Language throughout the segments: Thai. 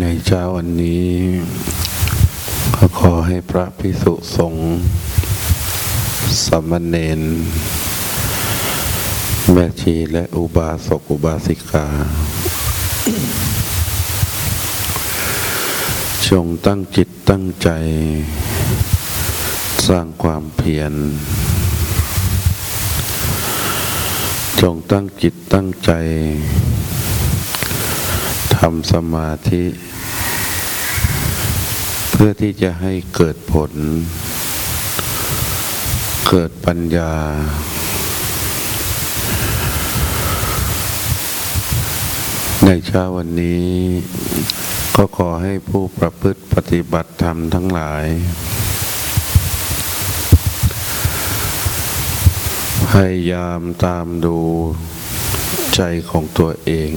ในเช้าวันนี้ก็ขอให้พระพิสุสงฆ์สามเณรแม่ชีและอุบาสกอุบาสิกา จงตั้งจิตตั้งใจ สร้างความเพียร จงตั้งจิตตั้งใจำสมาธิ เพื่อที่จะให้เกิดผล เกิดปัญญา ในเช้าวันนี้ ก็ขอให้ผู้ประพฤติปฏิบัติธรรมทั้งหลายพยายามตามดูใจของตัวเอง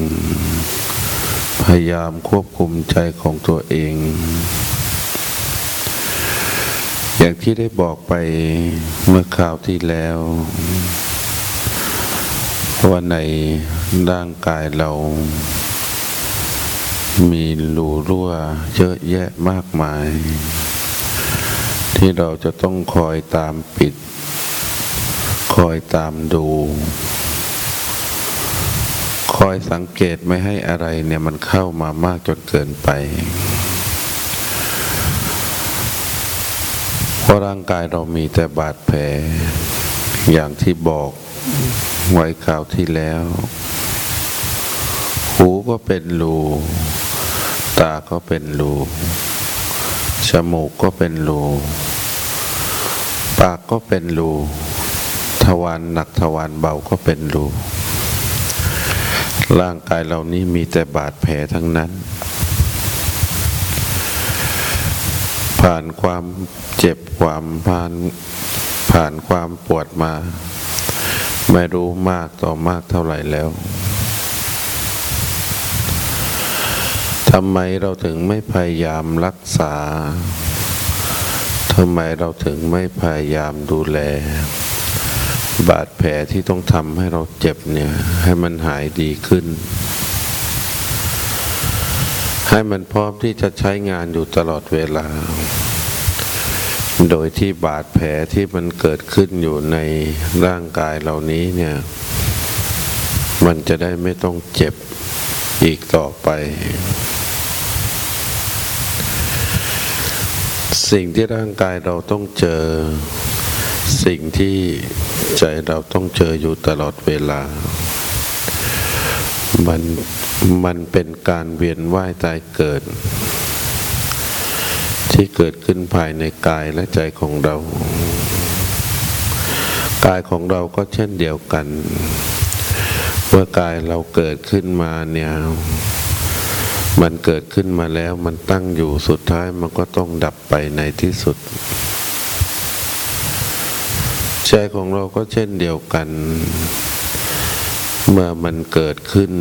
พยายามควบคุมใจของตัวเอง อย่างที่ได้บอกไปเมื่อคราวที่แล้ว ว่าในร่างกายเรา มีรูรั่วเยอะแยะมากมาย ที่เราจะต้องคอยตามปิด คอยตามดู คอยสังเกตไม่ให้อะไรเนี่ยมันเข้ามามากจนเกินไปเพราะร่างกายเรามีแต่บาดแผล อย่างที่บอกไว้คราวที่แล้ว หูก็เป็นรูตาก็เป็นรูจมูกก็เป็นรูปากก็เป็นรูทวารหนักทวารเบาก็เป็นรู ร่างกายเรานี้มีแต่บาดแผลทั้งนั้น ผ่านความเจ็บความผ่านผ่านความปวดมา ไม่รู้มากต่อมากเท่าไหร่แล้วทำไมเราถึงไม่พยายามรักษาทำไมเราถึงไม่พยายามดูแล บาดแผลที่ต้องทำให้เราเจ็บเนี่ย ให้มันหายดีขึ้น ให้มันพร้อมที่จะใช้งานอยู่ตลอดเวลา โดยที่บาดแผลที่มันเกิดขึ้นอยู่ในร่างกายเหล่านี้เนี่ย มันจะได้ไม่ต้องเจ็บอีกต่อไป สิ่งที่ร่างกายเราต้องเจอ สิ่งที่ใจเราต้องเจออยู่ตลอดเวลา มันมันเป็นการเวียนว่ายตายเกิด ที่เกิดขึ้นภายในกายและใจของเรา กายของเราก็เช่นเดียวกัน เมื่อกายเราเกิดขึ้นมาเนี่ยมันเกิดขึ้นมาแล้วมันตั้งอยู่สุดท้ายมันก็ต้องดับไปในที่สุด ใจของเราก็เช่นเดียวกัน เมื่อมันเกิดขึ้น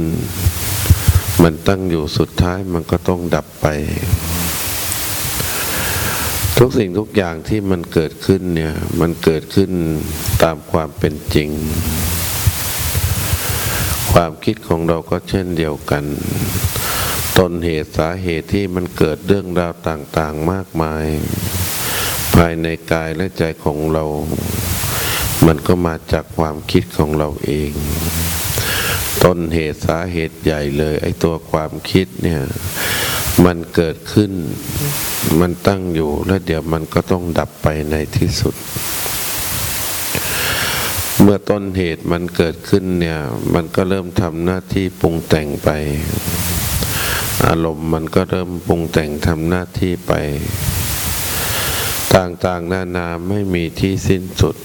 มันตั้งอยู่สุดท้ายมันก็ต้องดับไป ทุกสิ่งทุกอย่างที่มันเกิดขึ้นเนี่ย มันเกิดขึ้นตามความเป็นจริง ความคิดของเราก็เช่นเดียวกันต้นเหตุสาเหตุที่มันเกิดเรื่องราวต่าง ๆ มากมาย ภายในกายและใจของเรา มันก็มาจากความคิดของเราเอง ต้นเหตุสาเหตุใหญ่เลย ไอ้ตัวความคิดเนี่ยมันเกิดขึ้น มันตั้งอยู่แล้วเดี๋ยวมันก็ต้องดับไปในที่สุด เมื่อต้นเหตุมันเกิดขึ้นเนี่ย มันก็เริ่มทำหน้าที่ปรุงแต่งไป อารมณ์มันก็เริ่มปรุงแต่งทำหน้าที่ไป ต่างๆนานาไม่มีที่สิ้นสุด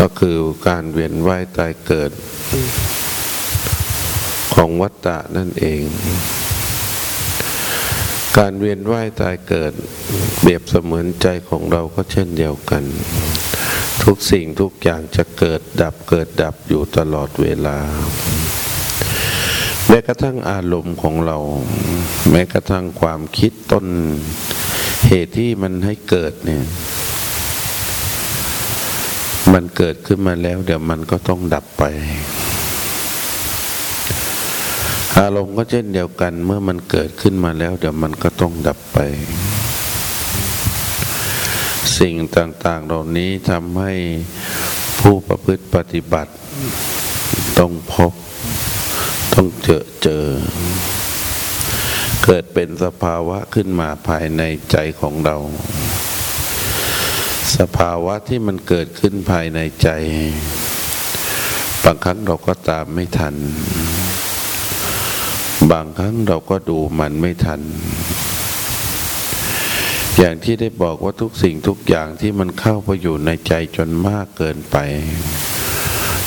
ก็คือการเวียนว่ายตายเกิด ของวัฏฏะนั่นเอง การเวียนว่ายตายเกิด เปรียบเสมือนใจของเราก็เช่นเดียวกัน ทุกสิ่งทุกอย่างจะเกิดดับเกิดดับอยู่ตลอดเวลา แม้กระทั่งอารมณ์ของเรา แม้กระทั่งความคิดต้น เหตุที่มันให้เกิดเนี่ย มันเกิดขึ้นมาแล้ว เดี๋ยวมันก็ต้องดับไป อารมณ์ก็เช่นเดียวกัน เมื่อมันเกิดขึ้นมาแล้ว เดี๋ยวมันก็ต้องดับไป สิ่งต่าง ๆ เหล่านี้ทำให้ผู้ประพฤติปฏิบัติ ต้องพบ ต้องเจอเจอ เกิดเป็นสภาวะขึ้นมาภายในใจของเรา สภาวะที่มันเกิดขึ้นภายในใจบางครั้งเราก็ตามไม่ทัน บางครั้งเราก็ดูมันไม่ทัน อย่างที่ได้บอกว่าทุกสิ่งทุกอย่างที่มันเข้าไปอยู่ในใจจนมากเกินไป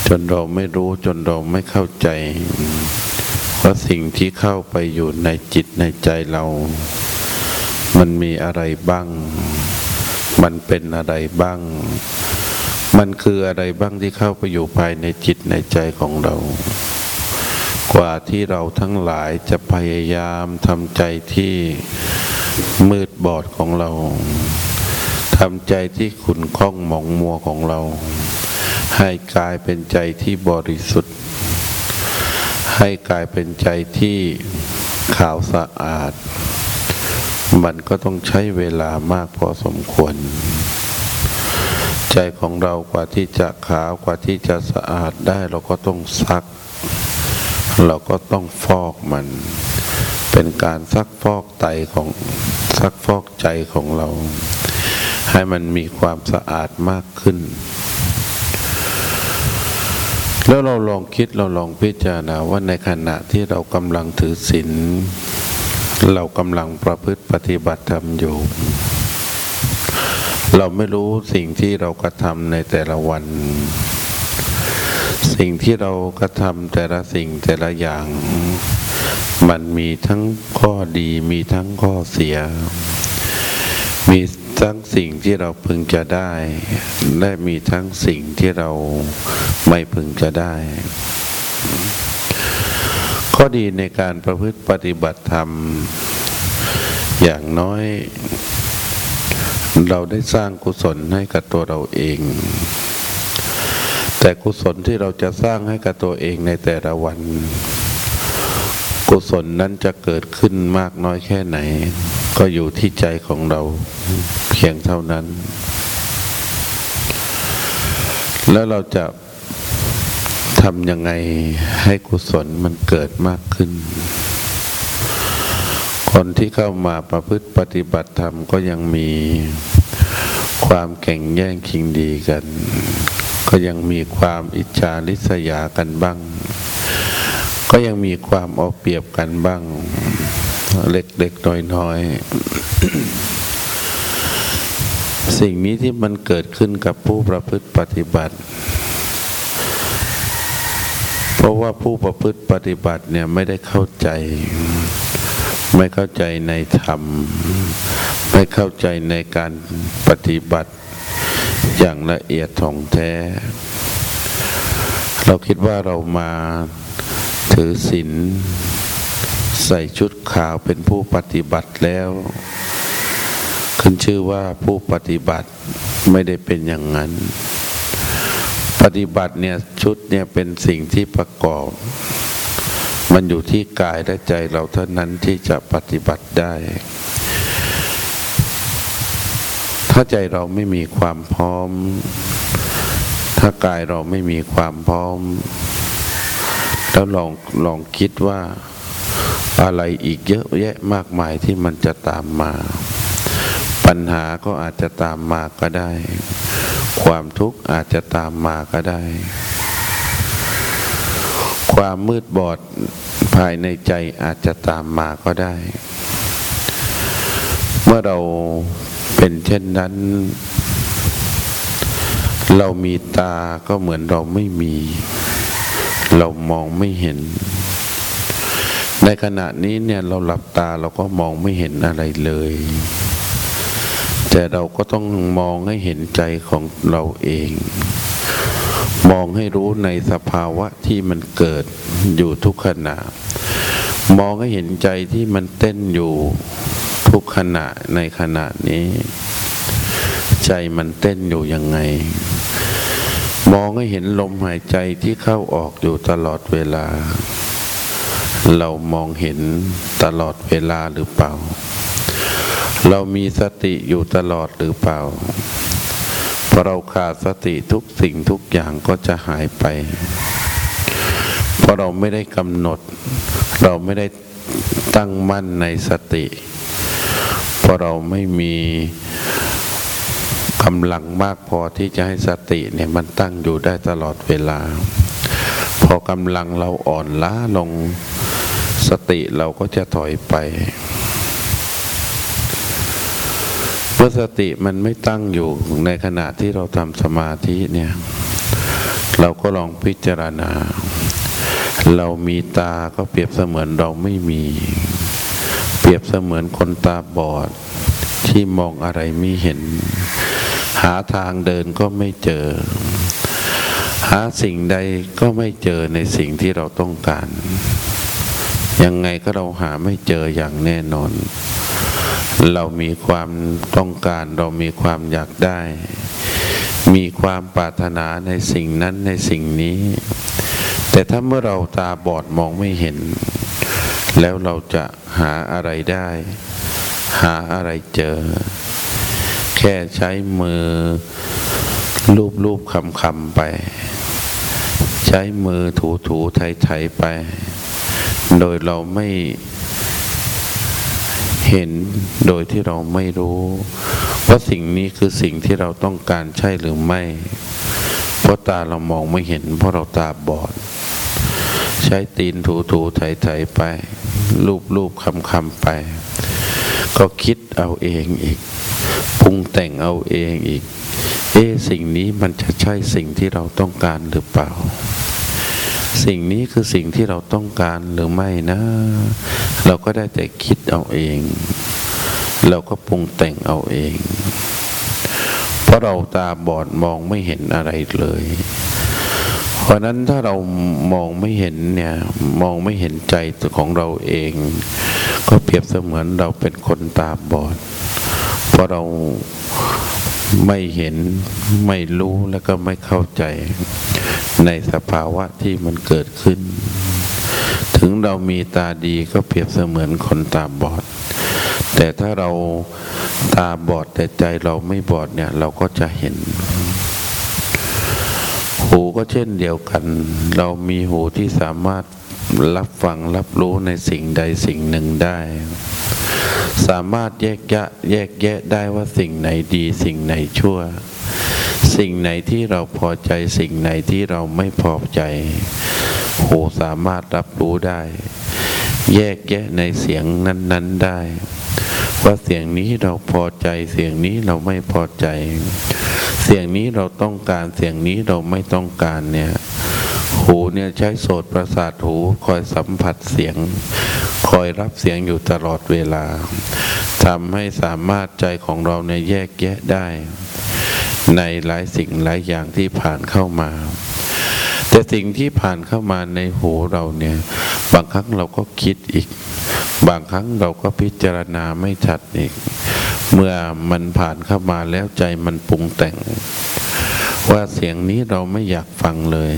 จนเราไม่รู้จนเราไม่เข้าใจว่าสิ่งที่เข้าไปอยู่ในจิตในใจเรา มันมีอะไรบ้าง มันเป็นอะไรบ้าง มันคืออะไรบ้างที่เข้าไปอยู่ภายในจิตในใจของเรา กว่าที่เราทั้งหลายจะพยายามทำใจที่มืดบอดของเราทำใจที่ขุนข้องหมองมัวของเรา ให้กลายเป็นใจที่บริสุทธิ์ ให้กลายเป็นใจที่ขาวสะอาด มันก็ต้องใช้เวลามากพอสมควร ใจของเรากว่าที่จะขาวกว่าที่จะสะอาดได้เราก็ต้องซัก เราก็ต้องฟอกมัน เป็นการซักฟอกไตของซักฟอกใจของเรา ให้มันมีความสะอาดมากขึ้น แล้วเราลองคิดเราลองพิจารณาว่าในขณะที่เรากำลังถือศีล เรากำลังประพฤติปฏิบัติธรรมอยู่ เราไม่รู้สิ่งที่เรากระทำในแต่ละวัน สิ่งที่เรากระทำแต่ละสิ่งแต่ละอย่าง มันมีทั้งข้อดีมีทั้งข้อเสีย มีทั้งสิ่งที่เราพึงจะได้ และมีทั้งสิ่งที่เราไม่พึงจะได้ ข้อดีในการประพฤติปฏิบัติธรรม อย่างน้อย เราได้สร้างกุศลให้กับตัวเราเอง แต่กุศลที่เราจะสร้างให้กับตัวเองในแต่ละวัน กุศลนั้นจะเกิดขึ้นมากน้อยแค่ไหน ก็อยู่ที่ใจของเราเพียงเท่านั้น แล้วเราจะ ทำยังไงให้กุศลมันเกิดมากขึ้น คนที่เข้ามาประพฤติปฏิบัติธรรมก็ยังมีความแข่งแย่งชิงดีกัน ก็ยังมีความอิจฉาริษยากันบ้าง ก็ยังมีความเอาเปรียบกันบ้าง เล็กๆน้อยๆสิ่งนี้ที่มันเกิดขึ้นกับผู้ประพฤติปฏิบัติ เพราะว่าผู้ประพฤติปฏิบัติเนี่ยไม่ได้เข้าใจ ไม่เข้าใจในธรรม ไม่เข้าใจในการปฏิบัติอย่างละเอียดท่องแท้ เราคิดว่าเรามาถือศีลใส่ชุดขาวเป็นผู้ปฏิบัติแล้ว ขึ้นชื่อว่าผู้ปฏิบัติไม่ได้เป็นอย่างนั้น ฏิบัติเนี่ยชุดเนี่ยเป็นสิ่งที่ประกอบ มันอยู่ที่กายและใจเราเท่านั้นที่จะปฏิบัติได้ ถ้าใจเราไม่มีความพร้อม ถ้ากายเราไม่มีความพร้อม แล้วลองลองคิดว่าอะไรอีกเยอะแยะมากมายที่มันจะตามมา ปัญหาก็อาจจะตามมาก็ได้ ความทุกข์อาจจะตามมาก็ได้ ความมืดบอดภายในใจอาจจะตามมาก็ได้ เมื่อเราเป็นเช่นนั้น เรามีตาก็เหมือนเราไม่มี เรามองไม่เห็น ในขณะนี้เนี่ยเราหลับตาเราก็มองไม่เห็นอะไรเลย แต่เราก็ต้องมองให้เห็นใจของเราเอง มองให้รู้ในสภาวะที่มันเกิดอยู่ทุกขณะ มองให้เห็นใจที่มันเต้นอยู่ทุกขณะในขณะนี้ ใจมันเต้นอยู่ยังไง มองให้เห็นลมหายใจที่เข้าออกอยู่ตลอดเวลา เรามองเห็นตลอดเวลาหรือเปล่า เรามีสติอยู่ตลอดหรือเปล่าพอเราขาดสติทุกสิ่งทุกอย่างก็จะหายไป เพราะเราไม่ได้กำหนด เราไม่ได้ตั้งมั่นในสติ เพราะเราไม่มีกำลังมากพอที่จะให้สติเนี่ยมันตั้งอยู่ได้ตลอดเวลา พอกำลังเราอ่อนล้าลงสติเราก็จะถอยไปเมื่อสติมันไม่ตั้งอยู่ในขณะที่เราทำสมาธิเนี่ย เราก็ลองพิจารณา เรามีตาก็เปรียบเสมือนเราไม่มี เปรียบเสมือนคนตาบอด ที่มองอะไรไม่เห็น หาทางเดินก็ไม่เจอ หาสิ่งใดก็ไม่เจอในสิ่งที่เราต้องการ ยังไงก็เราหาไม่เจออย่างแน่นอน เรามีความต้องการเรามีความอยากได้ มีความปรารถนาในสิ่งนั้นในสิ่งนี้ แต่ถ้าเมื่อเราตาบอดมองไม่เห็น แล้วเราจะหาอะไรได้ หาอะไรเจอ แค่ใช้มือลูบลูบคำคำไป ใช้มือถูถูไถไถไป โดยเราไม่ เห็นโดยที่เราไม่รู้ว่าสิ่งนี้คือสิ่งที่เราต้องการใช่หรือไม่ เพราะตาเรามองไม่เห็น เพราะเราตาบอด ใช้ตีนถูถูไถไถไปลูบลูบคำคำไป ก็คิดเอาเองอีกปรุงแต่งเอาเองอีก เอสิ่งนี้มันจะใช่สิ่งที่เราต้องการหรือเปล่า สิ่งนี้คือสิ่งที่เราต้องการหรือไม่นะ เราก็ได้แต่คิดเอาเอง เราก็ปรุงแต่งเอาเอง เพราะเราตาบอดมองไม่เห็นอะไรเลย เพราะนั้นถ้าเรามองไม่เห็นเนี่ยมองไม่เห็นใจของเราเอง ก็เปรียบเสมือนเราเป็นคนตาบอด เพราะเราไม่เห็นไม่รู้แล้วก็ไม่เข้าใจในสภาวะที่มันเกิดขึ้น ถึงเรามีตาดีก็เปรียบเสมือนคนตาบอด แต่ถ้าเราตาบอดแต่ใจเราไม่บอดเนี่ย เราก็จะเห็น หูก็เช่นเดียวกัน เรามีหูที่สามารถรับฟังรับรู้ในสิ่งใดสิ่งหนึ่งได้ สามารถแยกแยะแยกแยะได้ว่าสิ่งไหนดีสิ่งไหนชั่ว สิ่งไหนที่เราพอใจสิ่งไหนที่เราไม่พอใจ หูสามารถรับรู้ได้ แยกแยะในเสียงนั้น ๆได้ ว่าเสียงนี้เราพอใจ เสียงนี้เราไม่พอใจ เสียงนี้เราต้องการเสียงนี้เราไม่ต้องการเนี่ยหูเนี่ยใช้โสตประสาทหูคอยสัมผัสเสียง คอยรับเสียงอยู่ตลอดเวลาทำให้สามารถใจของเราเนี่ยแยกแยะได้ ในหลายสิ่งหลายอย่างที่ผ่านเข้ามา แต่สิ่งที่ผ่านเข้ามาในหูเราเนี่ย บางครั้งเราก็คิดอีก บางครั้งเราก็พิจารณาไม่ชัดอีก เมื่อมันผ่านเข้ามาแล้วใจมันปรุงแต่ง ว่าเสียงนี้เราไม่อยากฟังเลย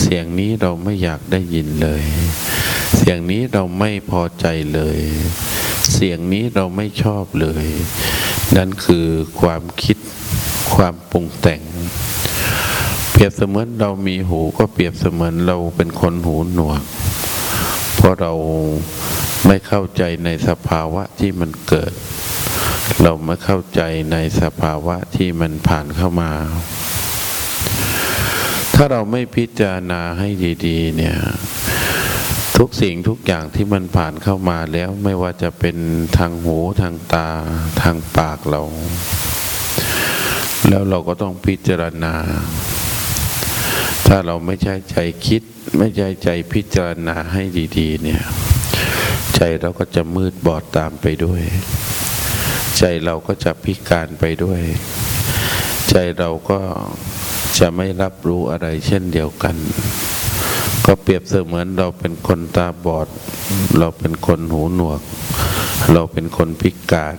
เสียงนี้เราไม่อยากได้ยินเลย เสียงนี้เราไม่พอใจเลย เสียงนี้เราไม่ชอบเลย นั่นคือความคิดความปรุงแต่ง เปรียบเสมือนเรามีหูก็เปรียบเสมือนเราเป็นคนหูหนวก เพราะเราไม่เข้าใจในสภาวะที่มันเกิด เราไม่เข้าใจในสภาวะที่มันผ่านเข้ามา ถ้าเราไม่พิจารณาให้ดีๆ เนี่ยทุกสิ่งทุกอย่างที่มันผ่านเข้ามาแล้วไม่ว่าจะเป็นทางหูทางตาทางปากเรา แล้วเราก็ต้องพิจารณา ถ้าเราไม่ใช่ใจคิด ไม่ใช่ใจพิจารณาให้ดีๆ เนี่ย ใจเราก็จะมืดบอดตามไปด้วย ใจเราก็จะพิการไปด้วย ใจเราก็จะไม่รับรู้อะไรเช่นเดียวกัน ก็เปรียบเสมือนเราเป็นคนตาบอด เราเป็นคนหูหนวก เราเป็นคนพิการ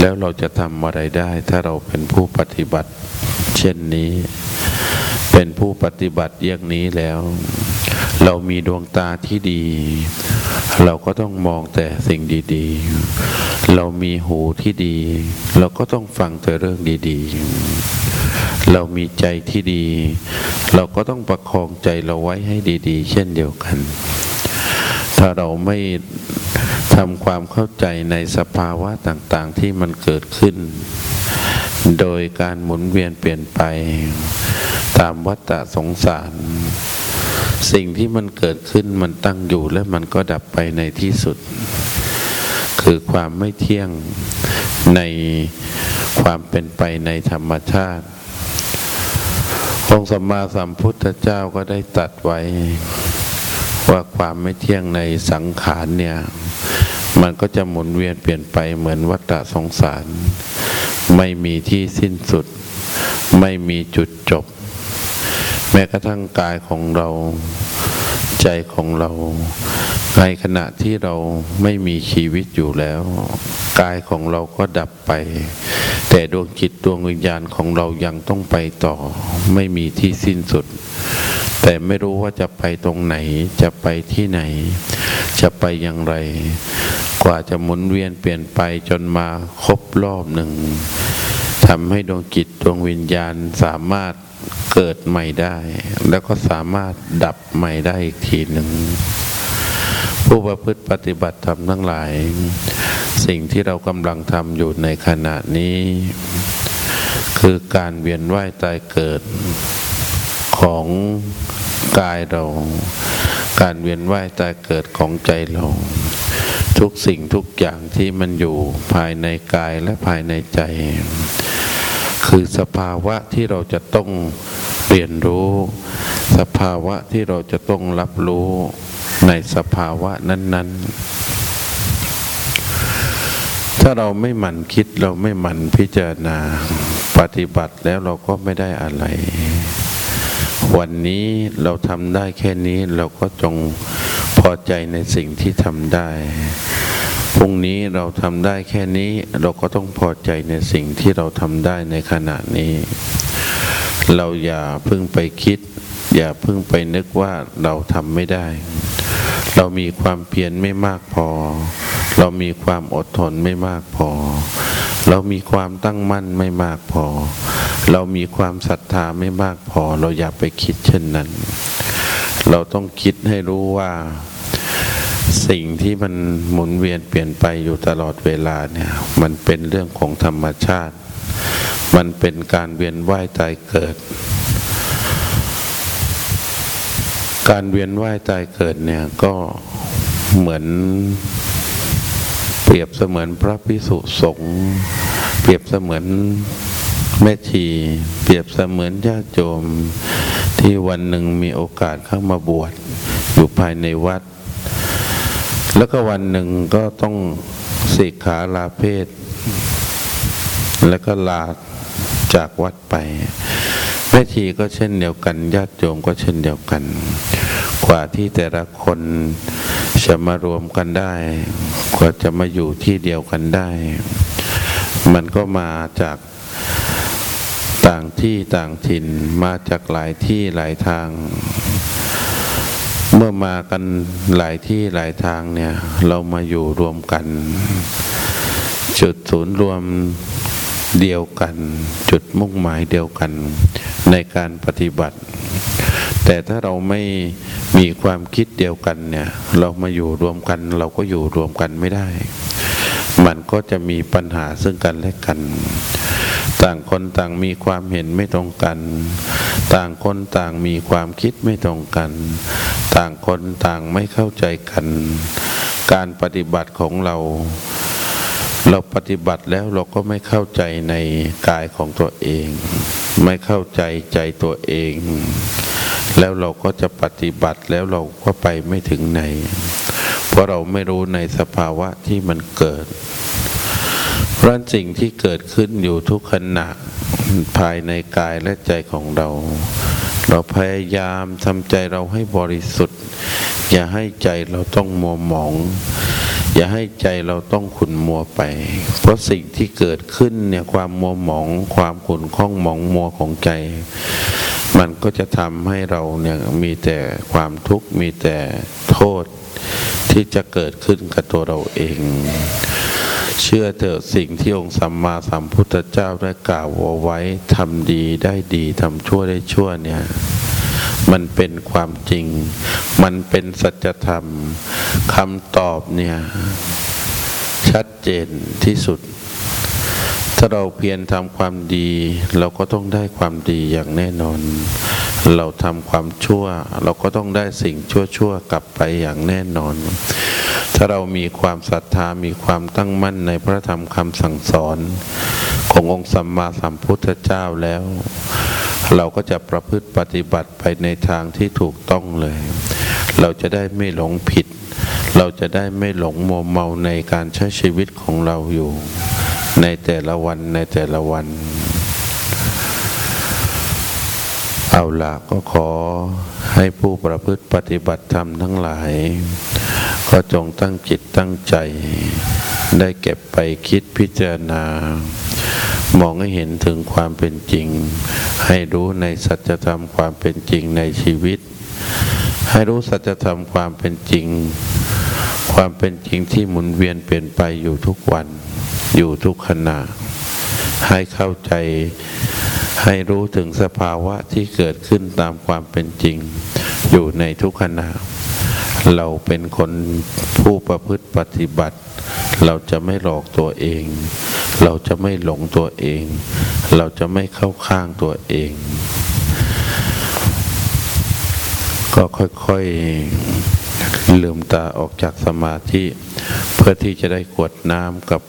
แล้วเราจะทำอะไรได้ ถ้าเราเป็นผู้ปฏิบัติ เช่นนี้ เป็นผู้ปฏิบัติอย่างนี้แล้ว เรามีดวงตาที่ดี เราก็ต้องมองแต่สิ่งดีๆ เรามีหูที่ดี เราก็ต้องฟังแต่เรื่องดีๆ เรามีใจที่ดี เราก็ต้องประคองใจเราไว้ให้ดีๆ เช่นเดียวกัน ถ้าเราไม่ทำความเข้าใจในสภาวะต่างๆที่มันเกิดขึ้น โดยการหมุนเวียนเปลี่ยนไป ตามวัฏฏะสงสาร สิ่งที่มันเกิดขึ้นมันตั้งอยู่และมันก็ดับไปในที่สุด คือความไม่เที่ยงในความเป็นไปในธรรมชาติองค์สัมมาสัมพุทธเจ้าก็ได้ตัดไว้ ว่าความไม่เที่ยงในสังขารเนี่ย มันก็จะหมุนเวียนเปลี่ยนไปเหมือนวัฏฏะสงสาร ไม่มีที่สิ้นสุด ไม่มีจุดจบ แม้กระทั่งกายของเราใจของเราในขณะที่เราไม่มีชีวิตอยู่แล้ว กายของเราก็ดับไป แต่ดวงจิตดวงวิญญาณของเรายังต้องไปต่อ ไม่มีที่สิ้นสุด แต่ไม่รู้ว่าจะไปตรงไหน จะไปที่ไหน จะไปอย่างไร กว่าจะหมุนเวียนเปลี่ยนไปจนมาครบรอบหนึ่งทำให้ดวงจิตดวงวิญญาณสามารถ เกิดใหม่ได้ แล้วก็สามารถดับใหม่ได้อีกทีหนึ่ง ผู้ประพฤติปฏิบัติธรรมทั้งหลาย สิ่งที่เรากำลังทำอยู่ในขณะนี้ คือการเวียนว่ายตายเกิดของกายเรา การเวียนว่ายตายเกิดของใจเราทุกสิ่งทุกอย่างที่มันอยู่ภายในกายและภายในใจ คือสภาวะที่เราจะต้องเรียนรู้ สภาวะที่เราจะต้องรับรู้ในสภาวะนั้น ๆ ถ้าเราไม่หมั่นคิดเราไม่หมั่นพิจารณาปฏิบัติแล้วเราก็ไม่ได้อะไร วันนี้เราทำได้แค่นี้เราก็จงพอใจในสิ่งที่ทำได้ พรุ่งนี้เราทำได้แค่นี้เราก็ต้องพอใจในสิ่งที่เราทำได้ในขณะนี้ เราอย่าเพิ่งไปคิด อย่าเพิ่งไปนึกว่าเราทำไม่ได้ เรามีความเพียรไม่มากพอ เรามีความอดทนไม่มากพอ เรามีความตั้งมั่นไม่มากพอ เรามีความศรัทธาไม่มากพอ เราอย่าไปคิดเช่นนั้น เราต้องคิดให้รู้ว่า สิ่งที่มันหมุนเวียนเปลี่ยนไปอยู่ตลอดเวลาเนี่ยมันเป็นเรื่องของธรรมชาติ มันเป็นการเวียนว่ายตายเกิด การเวียนว่ายตายเกิดเนี่ยก็เหมือนเปรียบเสมือนพระพิสุสงฆ์เปรียบเสมือนแม่ชี เปรียบเสมือนญาติโยมที่วันหนึ่งมีโอกาสเข้ามาบวชอยู่ภายในวัด แล้วก็วันหนึ่งก็ต้องเสกขาลาเพศ แล้วก็ลาจากวัดไปแม่ชีก็เช่นเดียวกันญาติโยมก็เช่นเดียวกัน กว่าที่แต่ละคนจะมารวมกันได้ กว่าจะมาอยู่ที่เดียวกันได้ มันก็มาจากต่างที่ต่างถิ่นมาจากหลายที่หลายทาง เมื่อมากันหลายที่หลายทางเนี่ย เรามาอยู่รวมกัน จุดศูนย์รวมเดียวกัน จุดมุ่งหมายเดียวกัน ในการปฏิบัติ แต่ถ้าเราไม่มีความคิดเดียวกันเนี่ย เรามาอยู่รวมกัน เราก็อยู่รวมกันไม่ได้ มันก็จะมีปัญหาซึ่งกันและกัน ต่างคนต่างมีความเห็นไม่ตรงกัน ต่างคนต่างมีความคิดไม่ตรงกัน ต่างคนต่างไม่เข้าใจกัน การปฏิบัติของเรา เราปฏิบัติแล้วเราก็ไม่เข้าใจในกายของตัวเอง ไม่เข้าใจใจตัวเอง แล้วเราก็จะปฏิบัติแล้วเราก็ไปไม่ถึงไหน เพราะเราไม่รู้ในสภาวะที่มันเกิด เพราะสิ่งที่เกิดขึ้นอยู่ทุกขณะภายในกายและใจของเรา เราพยายามทำใจเราให้บริสุทธิ์ อย่าให้ใจเราต้องมัวหมอง อย่าให้ใจเราต้องขุนมัวไป เพราะสิ่งที่เกิดขึ้นเนี่ยความมัวหมอง ความขุนข้องหมองมัวของใจ มันก็จะทำให้เราเนี่ยมีแต่ความทุกข์มีแต่โทษที่จะเกิดขึ้นกับตัวเราเอง เชื่อเถอะสิ่งที่องค์สัมมาสัมพุทธเจ้าได้กล่าวเอาไว้ทำดีได้ดีทำชั่วได้ชั่วเนี่ยมันเป็นความจริง มันเป็นสัจธรรมคำตอบเนี่ยชัดเจนที่สุด ถ้าเราเพียรทำความดี เราก็ต้องได้ความดีอย่างแน่นอน เราทำความชั่ว เราก็ต้องได้สิ่งชั่วๆกลับไปอย่างแน่นอน ถ้าเรามีความศรัทธามีความตั้งมั่นในพระธรรมคำสั่งสอน ขององค์สัมมาสัมพุทธเจ้าแล้ว เราก็จะประพฤติปฏิบัติไปในทางที่ถูกต้องเลย เราจะได้ไม่หลงผิด เราจะได้ไม่หลงมัวเมาในการใช้ชีวิตของเราอยู่ ในแต่ละวันในแต่ละวัน เอาละก็ขอให้ผู้ประพฤติปฏิบัติธรรมทั้งหลาย ก็จงตั้งจิตตั้งใจ ได้เก็บไปคิดพิจารณา มองให้เห็นถึงความเป็นจริง ให้รู้ในสัจธรรมความเป็นจริงในชีวิต ให้รู้สัจธรรมความเป็นจริง ความเป็นจริงที่หมุนเวียนเปลี่ยนไปอยู่ทุกวัน อยู่ทุกขณะ ให้เข้าใจ ให้รู้ถึงสภาวะที่เกิดขึ้นตามความเป็นจริง อยู่ในทุกขณะ เราเป็นคนผู้ประพฤติปฏิบัติ เราจะไม่หลอกตัวเอง เราจะไม่หลงตัวเอง เราจะไม่เข้าข้างตัวเอง ก็ค่อยๆลืมตาออกจากสมาธิ เพื่อที่จะได้กวดน้ำกับ